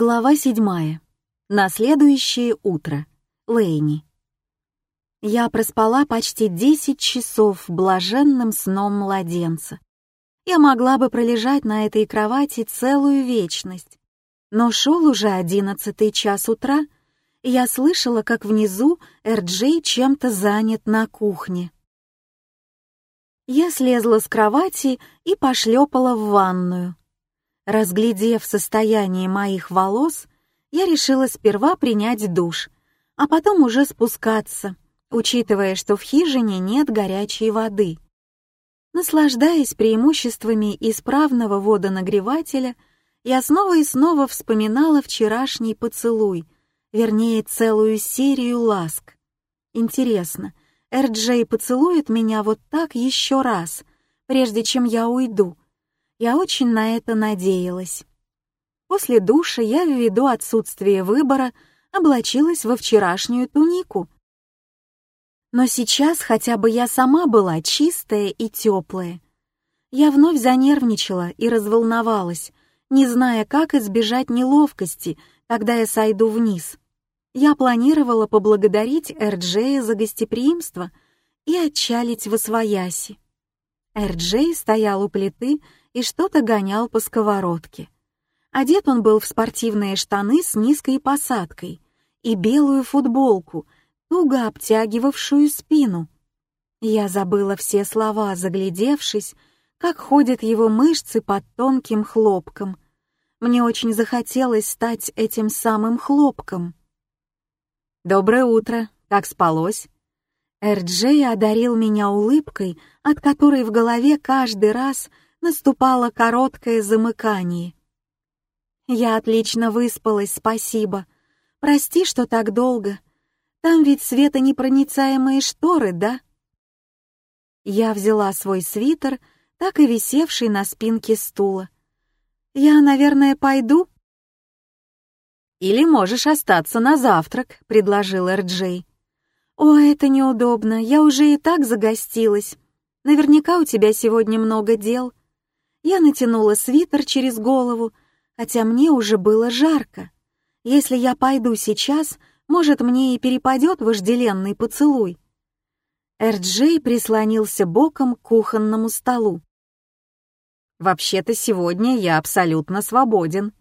Глава седьмая. На следующее утро. Лейни. Я проспала почти десять часов блаженным сном младенца. Я могла бы пролежать на этой кровати целую вечность. Но шел уже одиннадцатый час утра, я слышала, как внизу Эрджей чем-то занят на кухне. Я слезла с кровати и пошлепала в ванную. Разглядев состояние моих волос, я решила сперва принять душ, а потом уже спускаться, учитывая, что в хижине нет горячей воды. Наслаждаясь преимуществами исправного водонагревателя, я снова и снова вспоминала вчерашний поцелуй, вернее, целую серию ласк. Интересно, Эрджей поцелует меня вот так еще раз, прежде чем я уйду, я очень на это надеялась. После душа я, ввиду отсутствия выбора, облачилась во вчерашнюю тунику. Но сейчас хотя бы я сама была чистая и теплая. Я вновь занервничала и разволновалась, не зная, как избежать неловкости, когда я сойду вниз. Я планировала поблагодарить Эрджея за гостеприимство и отчалить в Освояси. Эрджей стоял у плиты и что-то гонял по сковородке. Одет он был в спортивные штаны с низкой посадкой и белую футболку, туго обтягивавшую спину. Я забыла все слова, заглядевшись, как ходят его мышцы под тонким хлопком. Мне очень захотелось стать этим самым хлопком. «Доброе утро, как спалось?» Эрджей одарил меня улыбкой, от которой в голове каждый раз наступало короткое замыкание. «Я отлично выспалась, спасибо. Прости, что так долго. Там ведь светонепроницаемые шторы, да?» Я взяла свой свитер, так и висевший на спинке стула. «Я, наверное, пойду?» «Или можешь остаться на завтрак», — предложил Эрджей. «О, это неудобно, я уже и так загостилась. Наверняка у тебя сегодня много дел. Я натянула свитер через голову, хотя мне уже было жарко. Если я пойду сейчас, может, мне и перепадет вожделенный поцелуй. Эрджей прислонился боком к кухонному столу. «Вообще-то сегодня я абсолютно свободен.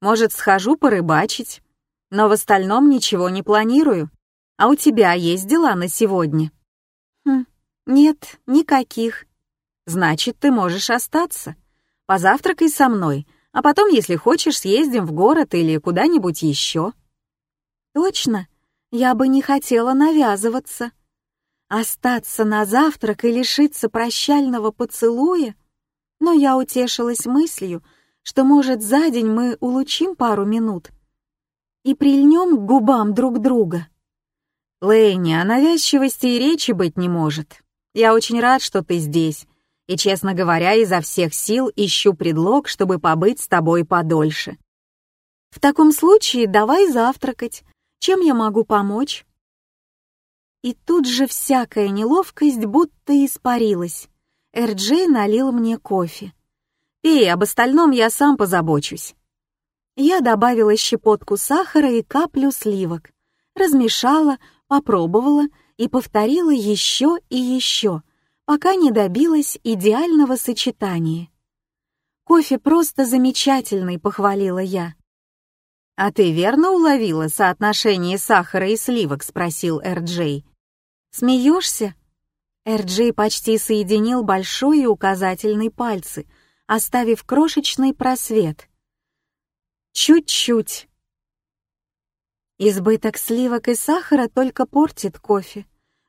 Может, схожу порыбачить, но в остальном ничего не планирую. А у тебя есть дела на сегодня?» «Хм, нет, никаких. Значит, ты можешь остаться. Позавтракай со мной, а потом, если хочешь, съездим в город или куда-нибудь еще. Точно, я бы не хотела навязываться. Остаться на завтрак и лишиться прощального поцелуя? Но я утешилась мыслью, что, может, за день мы улучим пару минут и прильнем к губам друг друга. Лэйни, о навязчивости и речи быть не может. Я очень рад, что ты здесь, и, честно говоря, изо всех сил ищу предлог, чтобы побыть с тобой подольше. В таком случае давай завтракать. Чем я могу помочь? И тут же всякая неловкость будто испарилась. Эрджей налил мне кофе. «Пей, об остальном я сам позабочусь». Я добавила щепотку сахара и каплю сливок, размешала, попробовала и повторила еще и еще, пока не добилась идеального сочетания. «Кофе просто замечательный», — похвалила я. «А ты верно уловила соотношение сахара и сливок?» — спросил Эрджей. «Смеешься?» Эрджей почти соединил большой и указательный пальцы, оставив крошечный просвет. «Чуть-чуть». Избыток сливок и сахара только портит кофе.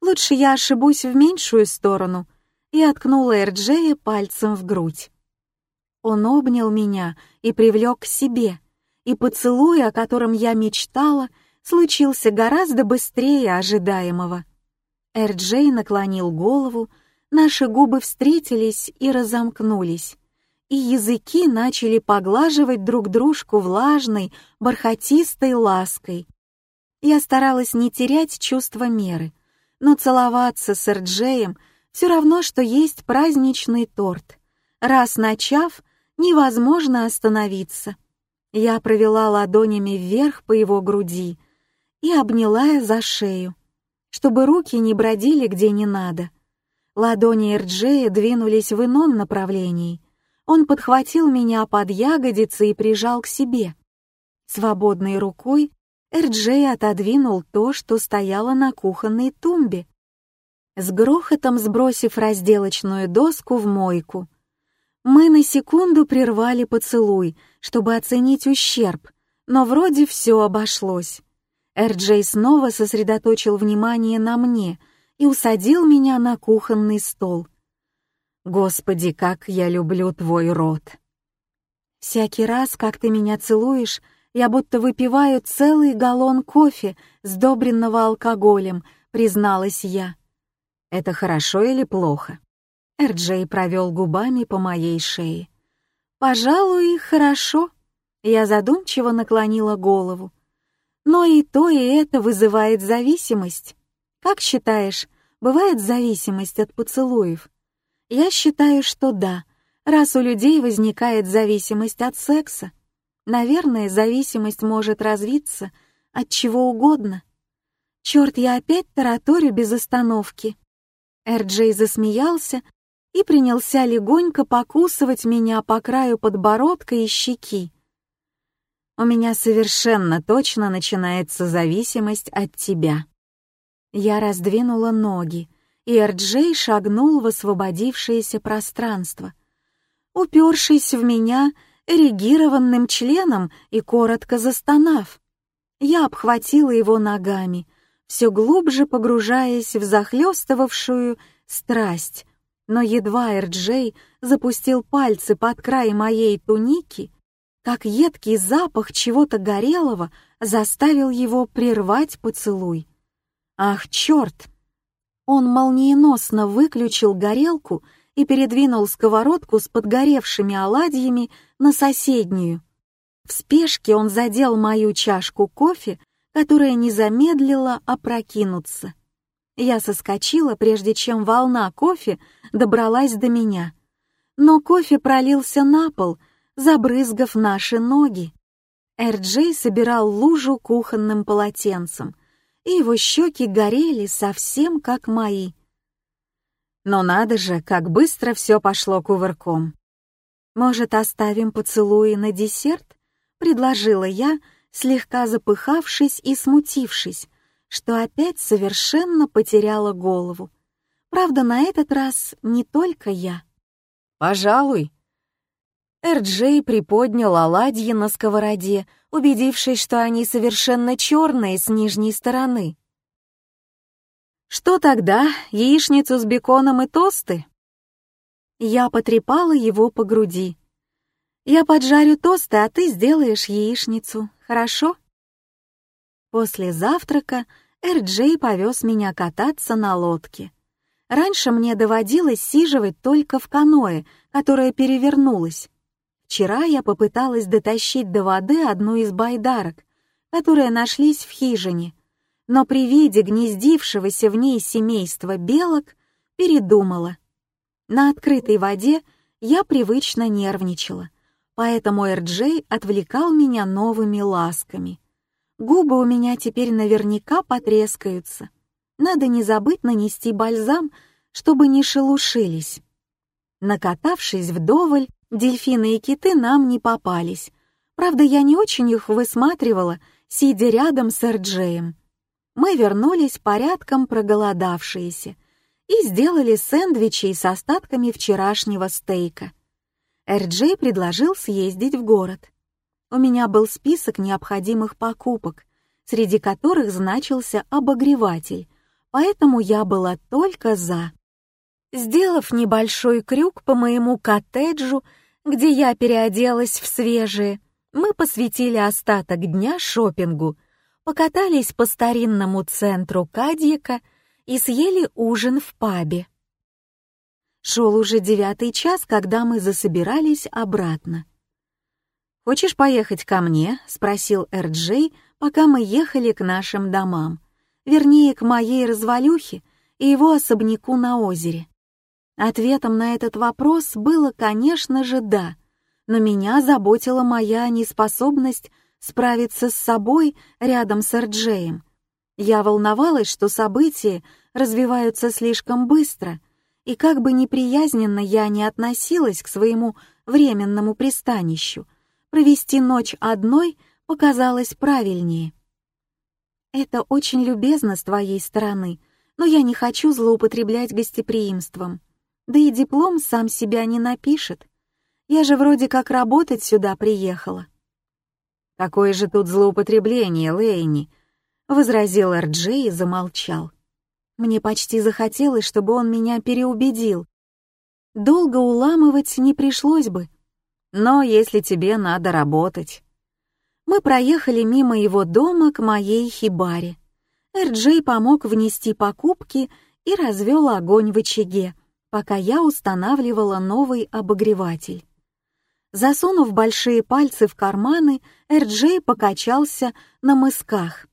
Лучше я ошибусь в меньшую сторону и откнула Эрджея пальцем в грудь. Он обнял меня и привлек к себе, и поцелуй, о котором я мечтала, случился гораздо быстрее ожидаемого. Эрджей наклонил голову, наши губы встретились и разомкнулись, и языки начали поглаживать друг дружку влажной, бархатистой лаской, я старалась не терять чувство меры, но целоваться с Эрджеем все равно, что есть праздничный торт. Раз начав, невозможно остановиться. Я провела ладонями вверх по его груди и обняла за шею, чтобы руки не бродили где не надо. Ладони Эрджея двинулись в ином направлении. Он подхватил меня под ягодицы и прижал к себе. Свободной рукой Эрджей отодвинул то, что стояло на кухонной тумбе, с грохотом сбросив разделочную доску в мойку. Мы на секунду прервали поцелуй, чтобы оценить ущерб, но вроде все обошлось. Эрджей снова сосредоточил внимание на мне и усадил меня на кухонный стол. «Господи, как я люблю твой рот!» «Всякий раз, как ты меня целуешь, я будто выпиваю целый галлон кофе, сдобренного алкоголем, призналась я. Это хорошо или плохо? Эрджей провел губами по моей шее. Пожалуй, хорошо. Я задумчиво наклонила голову. Но и то, и это вызывает зависимость. Как считаешь, бывает зависимость от поцелуев? Я считаю, что да, раз у людей возникает зависимость от секса. Наверное, зависимость может развиться от чего угодно. Черт, я опять тараторю без остановки. Эрджей засмеялся и принялся легонько покусывать меня по краю подбородка и щеки. У меня совершенно точно начинается зависимость от тебя. Я раздвинула ноги, и Эрджей шагнул в освободившееся пространство. Упершись в меня, эрегированным членом и коротко застонав. Я обхватила его ногами, все глубже погружаясь в захлестывавшую страсть, но едва Эрджей запустил пальцы под край моей туники, как едкий запах чего-то горелого заставил его прервать поцелуй. Ах, черт! Он молниеносно выключил горелку и передвинул сковородку с подгоревшими оладьями на соседнюю. В спешке он задел мою чашку кофе, которая не замедлила опрокинуться. Я соскочила, прежде чем волна кофе добралась до меня. Но кофе пролился на пол, забрызгав наши ноги. Эрджей собирал лужу кухонным полотенцем, и его щеки горели совсем как мои — но надо же, как быстро все пошло кувырком. «Может, оставим поцелуи на десерт?» — предложила я, слегка запыхавшись и смутившись, что опять совершенно потеряла голову. Правда, на этот раз не только я. «Пожалуй». Эрджей приподнял оладьи на сковороде, убедившись, что они совершенно черные с нижней стороны. Что тогда, яичницу с беконом и тосты? Я потрепала его по груди. Я поджарю тосты, а ты сделаешь яичницу, хорошо? После завтрака Эр-Джей повез меня кататься на лодке. Раньше мне доводилось сиживать только в каное, которое перевернулось. Вчера я попыталась дотащить до воды одну из байдарок, которые нашлись в хижине — но при виде гнездившегося в ней семейства белок передумала. На открытой воде я привычно нервничала, поэтому Эрджей отвлекал меня новыми ласками. Губы у меня теперь наверняка потрескаются. Надо не забыть нанести бальзам, чтобы не шелушились. Накатавшись вдоволь, дельфины и киты нам не попались. Правда, я не очень их высматривала, сидя рядом с Эрджеем мы вернулись порядком проголодавшиеся и сделали сэндвичи с остатками вчерашнего стейка. Эрджей предложил съездить в город. У меня был список необходимых покупок, среди которых значился обогреватель, поэтому я была только за. Сделав небольшой крюк по моему коттеджу, где я переоделась в свежее, мы посвятили остаток дня шопингу — покатались по старинному центру Кадьяка и съели ужин в пабе. Шел уже девятый час, когда мы засобирались обратно. «Хочешь поехать ко мне?» — спросил Эрджей, пока мы ехали к нашим домам. Вернее, к моей развалюхе, и его особняку на озере. Ответом на этот вопрос было, конечно же, «да», но меня заботила моя неспособность справиться с собой рядом с Эрджеем. Я волновалась, что события развиваются слишком быстро, и как бы неприязненно я не относилась к своему временному пристанищу, провести ночь одной показалось правильнее. «Это очень любезно с твоей стороны, но я не хочу злоупотреблять гостеприимством. Да и диплом сам себя не напишет. Я же вроде как работать сюда приехала». «Какое же тут злоупотребление, Лейни?» — возразил Эрджей и замолчал. Мне почти захотелось, чтобы он меня переубедил. Долго уламывать не пришлось бы. Но если тебе надо работать... Мы проехали мимо его дома к моей хибаре. Эрджей помог внести покупки и развел огонь в очаге, пока я устанавливала новый обогреватель. Засунув большие пальцы в карманы, Эрджей покачался на мысках.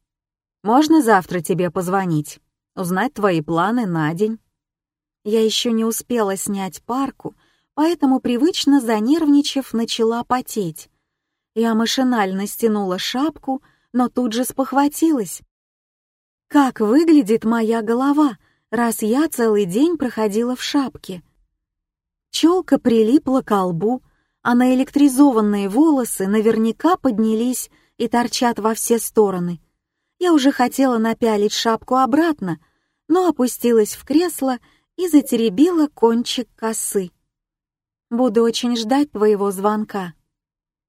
«Можно завтра тебе позвонить, узнать твои планы на день?» Я еще не успела снять парку, поэтому, привычно занервничав, начала потеть. Я машинально стянула шапку, но тут же спохватилась. Как выглядит моя голова, раз я целый день проходила в шапке? Челка прилипла к лбу, а наэлектризованные волосы наверняка поднялись и торчат во все стороны. Я уже хотела напялить шапку обратно, но опустилась в кресло и затеребила кончик косы. «Буду очень ждать твоего звонка».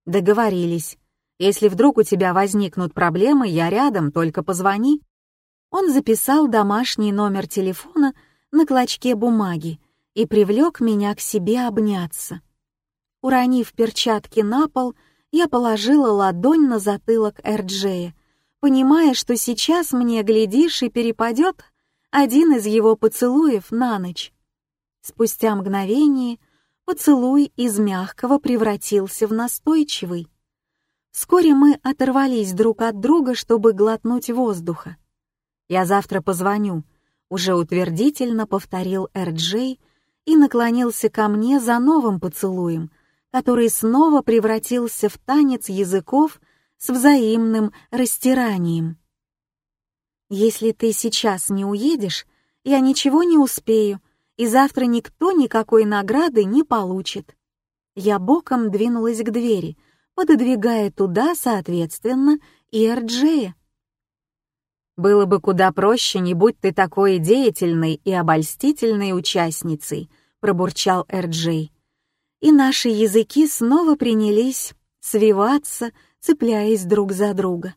«Договорились. Если вдруг у тебя возникнут проблемы, я рядом, только позвони». Он записал домашний номер телефона на клочке бумаги и привлек меня к себе обняться. Уронив перчатки на пол, я положила ладонь на затылок Эрджея, понимая, что сейчас мне, глядишь, и перепадет один из его поцелуев на ночь. Спустя мгновение поцелуй из мягкого превратился в настойчивый. Вскоре мы оторвались друг от друга, чтобы глотнуть воздуха. «Я завтра позвоню», — уже утвердительно повторил Эрджей и наклонился ко мне за новым поцелуем, который снова превратился в танец языков с взаимным растиранием. Если ты сейчас не уедешь, я ничего не успею, и завтра никто никакой награды не получит. Я боком двинулась к двери, пододвигая туда, соответственно, и Эрджея. «Было бы куда проще, не будь ты такой деятельной и обольстительной участницей», — пробурчал Эрджей. И наши языки снова принялись свиваться, цепляясь друг за друга.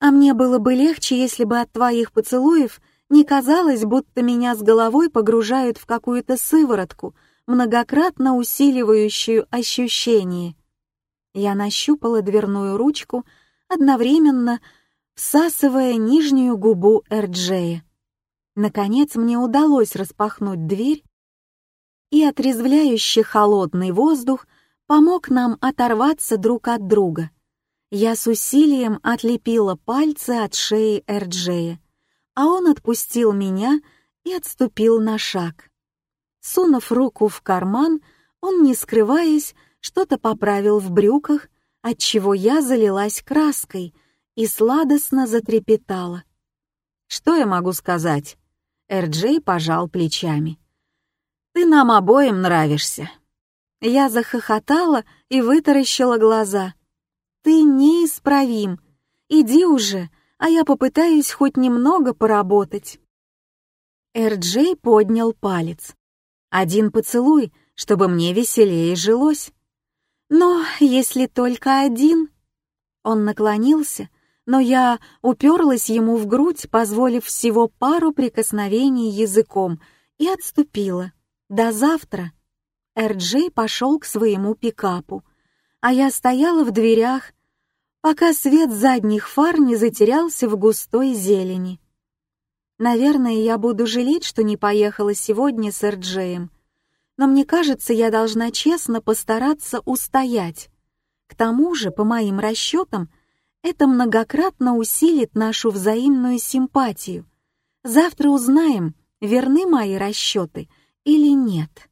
А мне было бы легче, если бы от твоих поцелуев не казалось, будто меня с головой погружают в какую-то сыворотку, многократно усиливающую ощущение. Я нащупала дверную ручку, одновременно всасывая нижнюю губу Эрджея. Наконец мне удалось распахнуть дверь, и отрезвляющий холодный воздух помог нам оторваться друг от друга. Я с усилием отлепила пальцы от шеи Эрджея, а он отпустил меня и отступил на шаг. Сунув руку в карман, он, не скрываясь, что-то поправил в брюках, отчего я залилась краской и сладостно затрепетала. «Что я могу сказать?» Эрджей пожал плечами. «Ты нам обоим нравишься». Я захохотала и вытаращила глаза — ты неисправим. Иди уже, а я попытаюсь хоть немного поработать. Эрджей поднял палец. Один поцелуй, чтобы мне веселее жилось. Но если только один... Он наклонился, но я уперлась ему в грудь, позволив всего пару прикосновений языком, и отступила. До завтра. Эрджей пошел к своему пикапу, а я стояла в дверях, пока свет задних фар не затерялся в густой зелени. Наверное, я буду жалеть, что не поехала сегодня с Эрджеем, но мне кажется, я должна честно постараться устоять. К тому же, по моим расчетам, это многократно усилит нашу взаимную симпатию. Завтра узнаем, верны мои расчеты или нет.